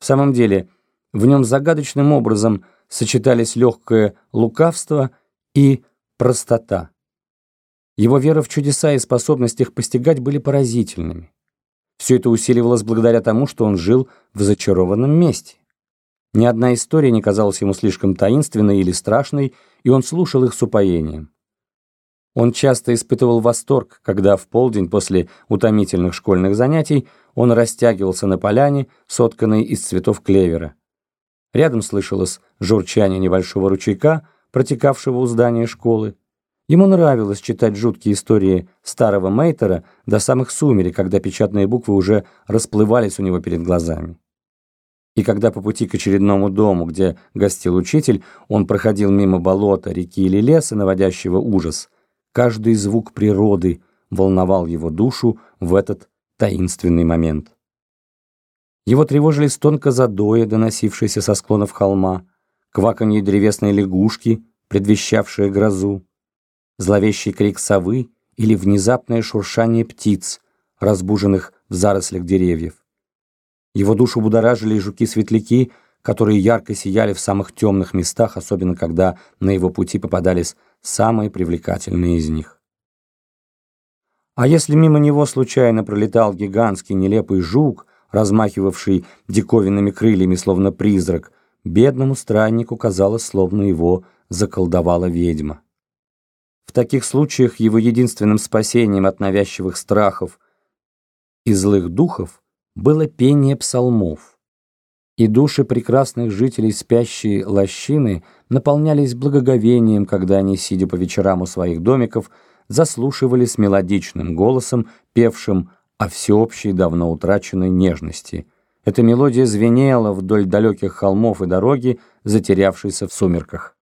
В самом деле, в нем загадочным образом сочетались легкое лукавство и простота. Его вера в чудеса и способность их постигать были поразительными. Все это усиливалось благодаря тому, что он жил в зачарованном месте. Ни одна история не казалась ему слишком таинственной или страшной, и он слушал их с упоением. Он часто испытывал восторг, когда в полдень после утомительных школьных занятий он растягивался на поляне, сотканной из цветов клевера. Рядом слышалось журчание небольшого ручейка, протекавшего у здания школы. Ему нравилось читать жуткие истории старого Мейтера до самых сумерек, когда печатные буквы уже расплывались у него перед глазами. И когда по пути к очередному дому, где гостил учитель, он проходил мимо болота, реки или леса, наводящего ужас, каждый звук природы волновал его душу в этот таинственный момент. Его тревожили стонко задоя, доносившиеся со склонов холма, кваканье древесной лягушки, предвещавшие грозу, зловещий крик совы или внезапное шуршание птиц, разбуженных в зарослях деревьев. Его душу будоражили жуки-светляки, которые ярко сияли в самых темных местах, особенно когда на его пути попадались самые привлекательные из них. А если мимо него случайно пролетал гигантский нелепый жук, размахивавший диковинными крыльями, словно призрак, бедному страннику казалось, словно его заколдовала ведьма. В таких случаях его единственным спасением от навязчивых страхов и злых духов было пение псалмов. И души прекрасных жителей спящей лощины наполнялись благоговением, когда они, сидя по вечерам у своих домиков, заслушивались мелодичным голосом, певшим о всеобщей давно утраченной нежности. Эта мелодия звенела вдоль далеких холмов и дороги, затерявшейся в сумерках.